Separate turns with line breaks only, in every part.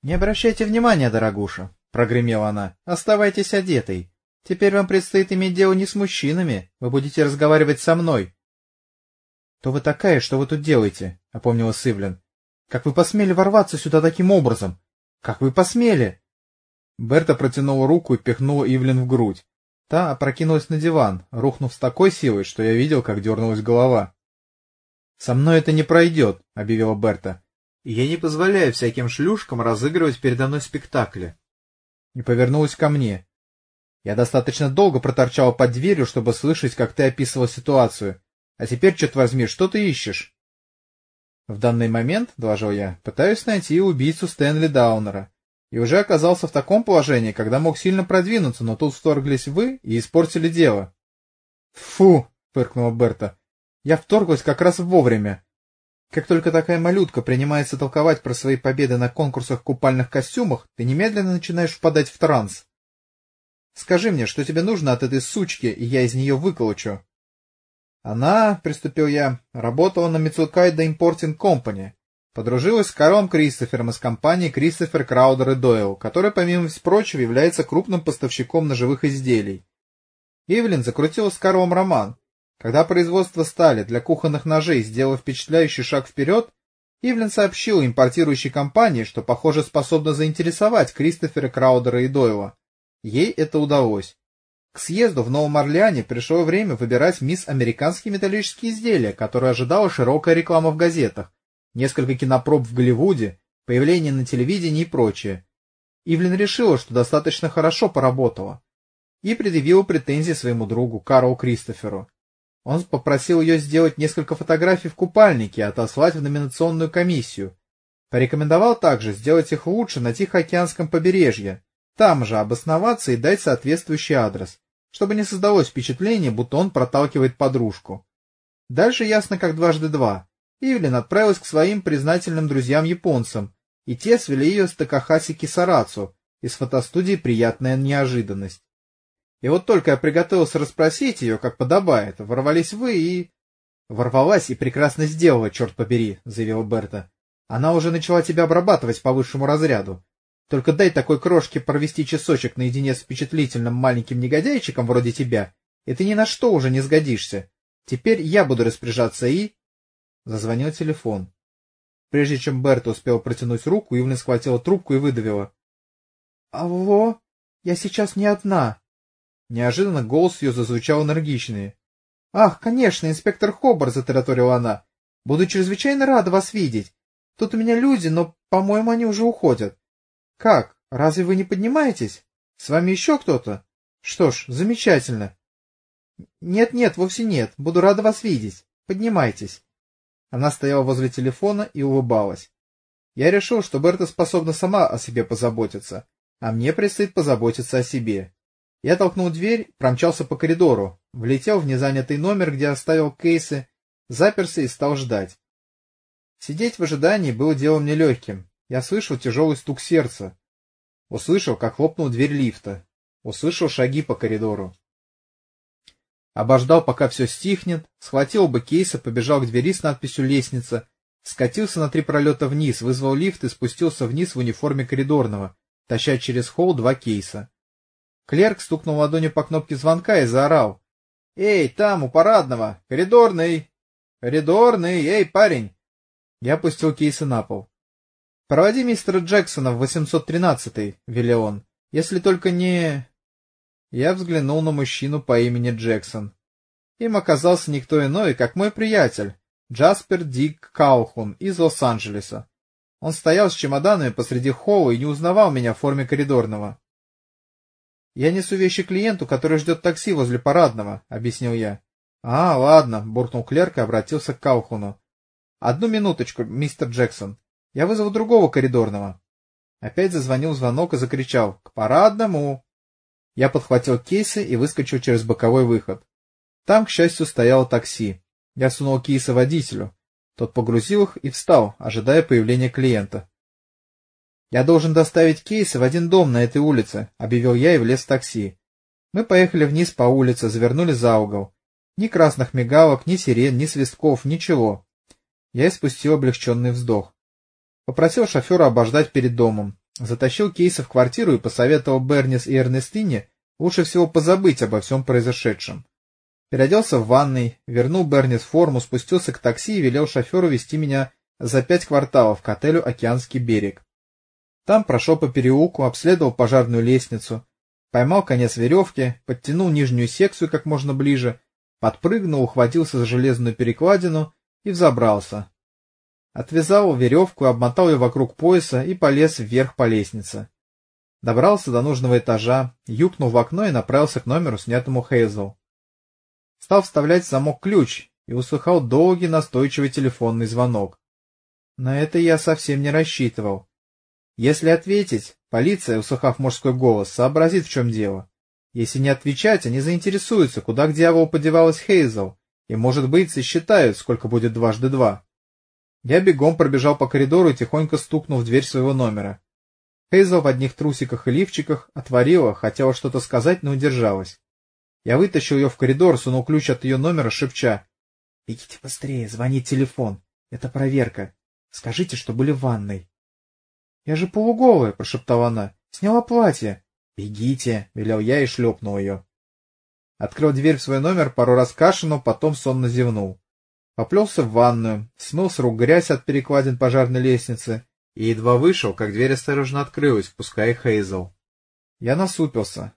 — Не обращайте внимания, дорогуша, — прогремела она. — Оставайтесь одетой. Теперь вам предстоит иметь дело не с мужчинами, вы будете разговаривать со мной. — Кто вы такая, что вы тут делаете? — опомнилась Ивлин. — Как вы посмели ворваться сюда таким образом? Как вы посмели? Берта протянула руку и пихнула Ивлин в грудь. Та опрокинулась на диван, рухнув с такой силой, что я видел, как дернулась голова. — Со мной это не пройдет, — объявила Берта. — Я не позволяю всяким шлюшкам разыгрывать передо мной спектакли. И повернулась ко мне. Я достаточно долго проторчала под дверью, чтобы слышать, как ты описывал ситуацию. А теперь, черт возьми, что ты ищешь? В данный момент, — доложил я, — пытаюсь найти убийцу Стэнли Даунера. И уже оказался в таком положении, когда мог сильно продвинуться, но тут вторглись вы и испортили дело. — Фу! — фыркнула Берта. — Я вторглась как раз вовремя. Как только такая малютка принимается толковать про свои победы на конкурсах в купальных костюмах, ты немедленно начинаешь впадать в транс. Скажи мне, что тебе нужно от этой сучки, и я из нее выколочу. Она, — приступил я, — работала на Мицукайда Importing Company. Подружилась с Карлом Кристофером из компании Кристофер Краудер и Дойл, который, помимо всего прочего, является крупным поставщиком ножевых изделий. Ивлин закрутила с Карлом роман. Когда производство стали для кухонных ножей сделало впечатляющий шаг вперед, Ивлин сообщил импортирующей компании, что, похоже, способна заинтересовать Кристофера Краудера и Дойла. Ей это удалось. К съезду в Новом Орлеане пришло время выбирать мисс американские металлические изделия, которые ожидала широкая реклама в газетах, несколько кинопроб в Голливуде, появление на телевидении и прочее. Ивлин решила, что достаточно хорошо поработала, и предъявила претензии своему другу Карлу Кристоферу. Он попросил ее сделать несколько фотографий в купальнике и отослать в номинационную комиссию. Порекомендовал также сделать их лучше на Тихоокеанском побережье, там же обосноваться и дать соответствующий адрес, чтобы не создалось впечатление, будто он проталкивает подружку. Дальше ясно как дважды два. Ивлин отправилась к своим признательным друзьям-японцам, и те свели ее с Такахаси Кисарацу из фотостудии «Приятная неожиданность». И вот только я приготовился расспросить ее, как подобает, ворвались вы и... — Ворвалась и прекрасно сделала, черт побери, — заявила Берта. — Она уже начала тебя обрабатывать по высшему разряду. Только дай такой крошке провести часочек наедине с впечатлительным маленьким негодяйчиком вроде тебя, и ты ни на что уже не сгодишься. Теперь я буду распоряжаться и... Зазвонил телефон. Прежде чем Берта успела протянуть руку, Ивлин схватила трубку и выдавила. — Алло, я сейчас не одна. Неожиданно голос ее зазвучал энергичнее. — Ах, конечно, инспектор Хобар, — затараторила она. — Буду чрезвычайно рада вас видеть. Тут у меня люди, но, по-моему, они уже уходят. Как? Разве вы не поднимаетесь? С вами еще кто-то? Что ж, замечательно. Нет-нет, вовсе нет. Буду рада вас видеть. Поднимайтесь. Она стояла возле телефона и улыбалась. Я решил, что Берта способна сама о себе позаботиться, а мне предстоит позаботиться о себе. Я толкнул дверь, промчался по коридору, влетел в незанятый номер, где оставил кейсы, заперся и стал ждать. Сидеть в ожидании было делом нелегким, я слышал тяжелый стук сердца. Услышал, как хлопнула дверь лифта. Услышал шаги по коридору. Обождал, пока все стихнет, схватил оба кейса, побежал к двери с надписью «Лестница», скатился на три пролета вниз, вызвал лифт и спустился вниз в униформе коридорного, таща через холл два кейса. Клерк стукнул ладонью по кнопке звонка и заорал. — Эй, там, у парадного! Коридорный! Коридорный! Эй, парень! Я опустил кейсы на пол. «Проводи мистера Джексона в 813-й», — велел он. «Если только не...» Я взглянул на мужчину по имени Джексон. Им оказался никто иной, как мой приятель, Джаспер Дик Каухун из Лос-Анджелеса. Он стоял с чемоданами посреди холла и не узнавал меня в форме коридорного. — Я несу вещи клиенту, который ждет такси возле парадного, — объяснил я. — А, ладно, — буркнул клерк и обратился к Каухуну. — Одну минуточку, мистер Джексон. Я вызову другого коридорного. Опять зазвонил звонок и закричал «К парадному!». Я подхватил кейсы и выскочил через боковой выход. Там, к счастью, стояло такси. Я сунул кейсы водителю. Тот погрузил их и встал, ожидая появления клиента. «Я должен доставить кейсы в один дом на этой улице», — объявил я и влез в такси. Мы поехали вниз по улице, завернули за угол. Ни красных мигалок, ни сирен, ни свистков, ничего. Я испустил облегченный вздох. Попросил шофера обождать перед домом. Затащил Кейса в квартиру и посоветовал Бернис и Эрнестине лучше всего позабыть обо всем произошедшем. Переоделся в ванной, вернул Бернис форму, спустился к такси и велел шоферу вести меня за пять кварталов к отелю «Океанский берег». Там прошел по переулку, обследовал пожарную лестницу, поймал конец веревки, подтянул нижнюю секцию как можно ближе, подпрыгнул, ухватился за железную перекладину и взобрался. Отвязал веревку, обмотал ее вокруг пояса и полез вверх по лестнице. Добрался до нужного этажа, юкнул в окно и направился к номеру, снятому Хейзел. Стал вставлять в замок ключ и услыхал долгий настойчивый телефонный звонок. На это я совсем не рассчитывал. Если ответить, полиция, услыхав мужской голос, сообразит, в чем дело. Если не отвечать, они заинтересуются, куда к дьяволу подевалась Хейзел, и, может быть, сосчитают, сколько будет дважды два. Я бегом пробежал по коридору и тихонько стукнул в дверь своего номера. Хейзел в одних трусиках и лифчиках отворила, хотела что-то сказать, но удержалась. Я вытащил ее в коридор, сунул ключ от ее номера, шепча. — Бегите быстрее, звонит телефон. Это проверка. Скажите, что были в ванной. — Я же полуголая, — прошептала она. — Сняла платье. — Бегите, — велел я и шлепнул ее. Открыл дверь в свой номер, пару раз кашлянул, потом сонно зевнул поплелся в ванную, смыл с рук грязь от перекладин пожарной лестницы и едва вышел, как дверь осторожно открылась, впуская Хейзел. Я насупился.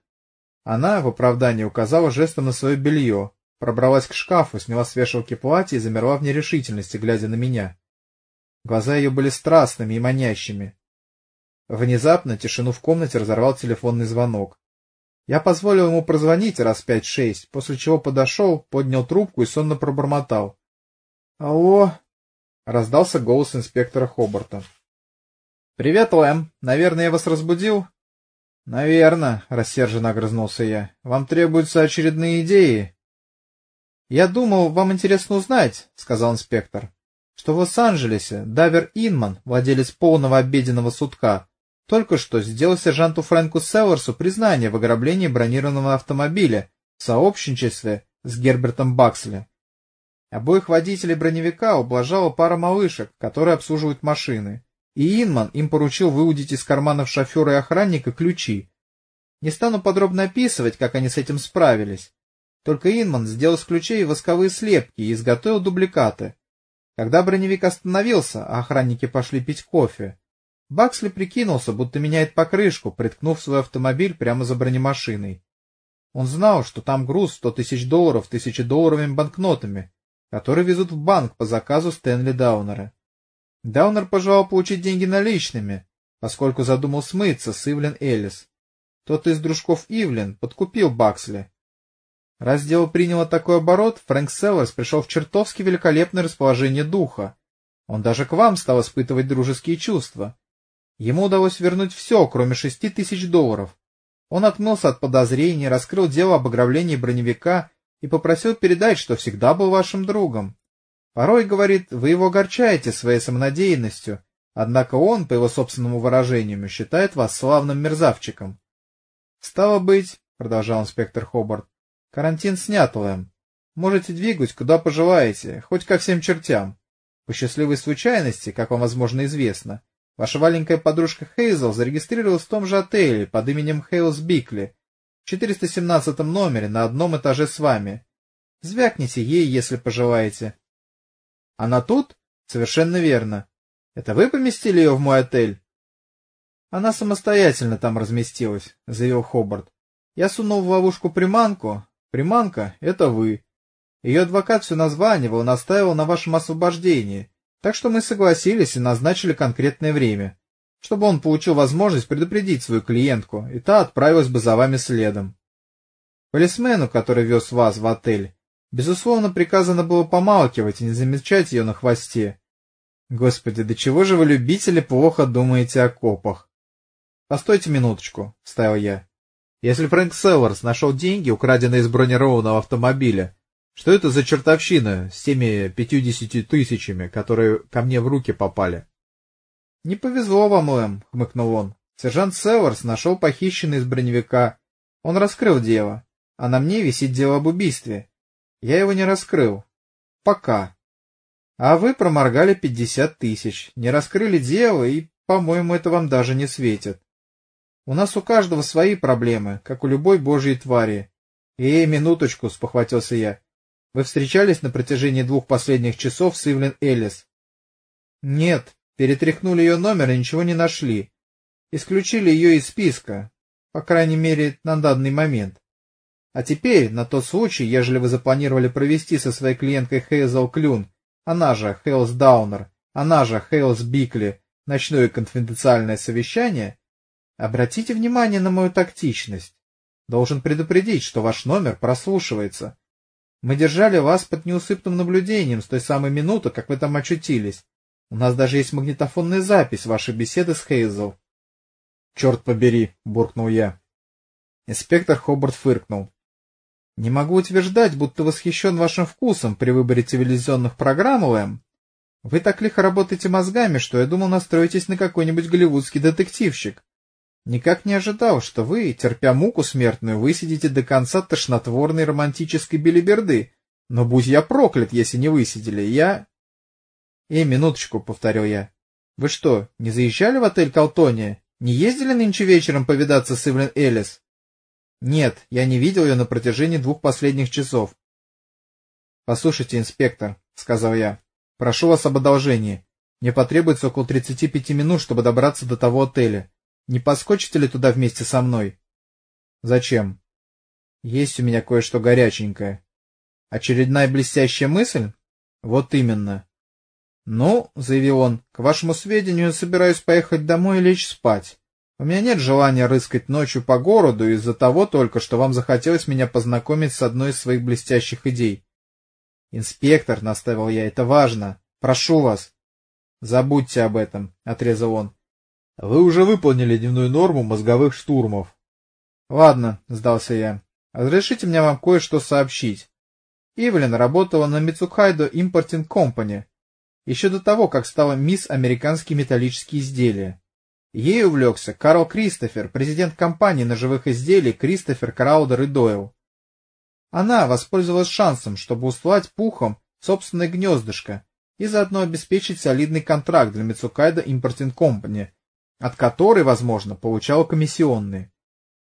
Она, в оправдании, указала жестом на свое белье, пробралась к шкафу, сняла с вешалки платье и замерла в нерешительности, глядя на меня. Глаза ее были страстными и манящими. Внезапно тишину в комнате разорвал телефонный звонок. Я позволил ему прозвонить раз пять-шесть, после чего подошел, поднял трубку и сонно пробормотал. «Алло!» — раздался голос инспектора Хобарта. «Привет, Лэм. Наверное, я вас разбудил?» «Наверно», — рассерженно огрызнулся я. «Вам требуются очередные идеи?» «Я думал, вам интересно узнать», — сказал инспектор, «что в Лос-Анджелесе Давер Инман, владелец полного обеденного сутка, только что сделал сержанту Фрэнку Селларсу признание в ограблении бронированного автомобиля в сообщничестве с Гербертом Баксли. Обоих водителей броневика ублажала пара малышек, которые обслуживают машины, и Инман им поручил выудить из карманов шофера и охранника ключи. Не стану подробно описывать, как они с этим справились. Только Инман сделал с ключей восковые слепки и изготовил дубликаты. Когда броневик остановился, а охранники пошли пить кофе, Баксли прикинулся, будто меняет покрышку, приткнув свой автомобиль прямо за бронемашиной. Он знал, что там груз сто тысяч долларов тысячедолларовыми банкнотами, который везут в банк по заказу Стэнли Даунера. Даунер пожелал получить деньги наличными, поскольку задумал смыться с Ивлен Эллис. Тот из дружков Ивлен подкупил Баксли. Раз дело приняло такой оборот, Фрэнк Селлерс пришел в чертовски великолепное расположение духа. Он даже к вам стал испытывать дружеские чувства. Ему удалось вернуть все, кроме шести тысяч долларов. Он отмылся от подозрений, раскрыл дело об ограблении броневика и попросил передать, что всегда был вашим другом. Порой, говорит, вы его огорчаете своей самонадеянностью, однако он, по его собственному выражению, считает вас славным мерзавчиком. — Стало быть, — продолжал инспектор Хобарт, — карантин снят, Лэм. Можете двигать, куда пожелаете, хоть ко всем чертям. По счастливой случайности, как вам, возможно, известно, ваша маленькая подружка Хейзел зарегистрировалась в том же отеле под именем Хейлс Бикли в 417 номере на одном этаже с вами. Звякните ей, если пожелаете. Она тут? Совершенно верно. Это вы поместили ее в мой отель? Она самостоятельно там разместилась, заявил Хобарт. Я сунул в ловушку приманку. Приманка — это вы. Ее адвокат все названивал и настаивал на вашем освобождении, так что мы согласились и назначили конкретное время чтобы он получил возможность предупредить свою клиентку, и та отправилась бы за вами следом. Полисмену, который вез вас в отель, безусловно, приказано было помалкивать и не замечать ее на хвосте. Господи, до чего же вы, любители, плохо думаете о копах? — Постойте минуточку, — вставил я. Если Фрэнк Селларс нашел деньги, украденные из бронированного автомобиля, что это за чертовщина с теми пятьюдесятью тысячами, которые ко мне в руки попали? —— Не повезло вам, Лэм, — хмыкнул он. Сержант Северс нашел похищенный из броневика. Он раскрыл дело, а на мне висит дело об убийстве. Я его не раскрыл. Пока. А вы проморгали пятьдесят тысяч, не раскрыли дело, и, по-моему, это вам даже не светит. У нас у каждого свои проблемы, как у любой божьей твари. Эй, минуточку, спохватился я. Вы встречались на протяжении двух последних часов с Ивлен Эллис? Нет, перетряхнули ее номер и ничего не нашли. Исключили ее из списка, по крайней мере, на данный момент. А теперь, на тот случай, ежели вы запланировали провести со своей клиенткой Хейзел Клюн, она же Хейлс Даунер, она же Хейлс Бикли, ночное конфиденциальное совещание, обратите внимание на мою тактичность. Должен предупредить, что ваш номер прослушивается. Мы держали вас под неусыпным наблюдением с той самой минуты, как вы там очутились. У нас даже есть магнитофонная запись вашей беседы с Хейзел. — Черт побери, — буркнул я. Инспектор Хобарт фыркнул. — Не могу утверждать, будто восхищен вашим вкусом при выборе цивилизационных программ, Лэм. Вы так лихо работаете мозгами, что я думал настроитесь на какой-нибудь голливудский детективщик. Никак не ожидал, что вы, терпя муку смертную, высидите до конца тошнотворной романтической белиберды. Но будь я проклят, если не высидели. Я... — Эй, минуточку, — повторил я. — Вы что, не заезжали в отель Калтония? Не ездили нынче вечером повидаться с Ивлен Эллис? — Нет, я не видел ее на протяжении двух последних часов. — Послушайте, инспектор, — сказал я, — прошу вас об одолжении. Мне потребуется около тридцати пяти минут, чтобы добраться до того отеля. Не поскочите ли туда вместе со мной? Зачем? Есть у меня кое-что горяченькое. Очередная блестящая мысль? Вот именно. Ну, заявил он, к вашему сведению, собираюсь поехать домой и лечь спать. У меня нет желания рыскать ночью по городу из-за того только, что вам захотелось меня познакомить с одной из своих блестящих идей. Инспектор, наставил я, это важно. Прошу вас. Забудьте об этом, отрезал он. Вы уже выполнили дневную норму мозговых штурмов. Ладно, сдался я. Разрешите мне вам кое-что сообщить. Ивлин работала на Мицукайдо Импортинг Компани еще до того, как стала мисс Американские металлические изделия. Ей увлекся Карл Кристофер, президент компании ножевых изделий Кристофер Краудер и Дойл. Она воспользовалась шансом, чтобы устлать пухом собственное гнездышко и заодно обеспечить солидный контракт для Мицукайдо Импортинг Компани, от которой, возможно, получал комиссионные.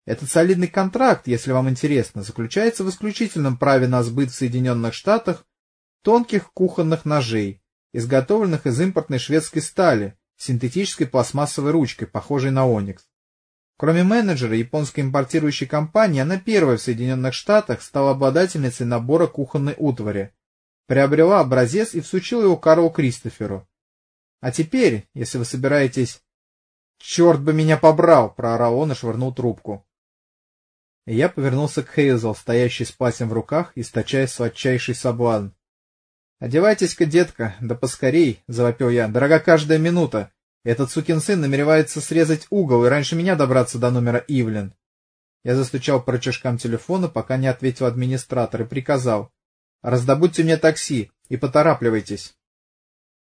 Этот солидный контракт, если вам интересно, заключается в исключительном праве на сбыт в Соединенных Штатах тонких кухонных ножей, изготовленных из импортной шведской стали, синтетической пластмассовой ручкой, похожей на оникс. Кроме менеджера японской импортирующей компании, она первая в Соединенных Штатах стала обладательницей набора кухонной утвари, приобрела образец и всучила его Карлу Кристоферу. А теперь, если вы собираетесь «Черт бы меня побрал!» — проорал он и швырнул трубку. Я повернулся к Хейзел, стоящей с платьем в руках, источая сладчайший соблазн. «Одевайтесь-ка, детка, да поскорей!» — завопил я. «Дорога каждая минута! Этот сукин сын намеревается срезать угол и раньше меня добраться до номера Ивлен!» Я застучал по рычажкам телефона, пока не ответил администратор, и приказал. «Раздобудьте мне такси и поторапливайтесь!»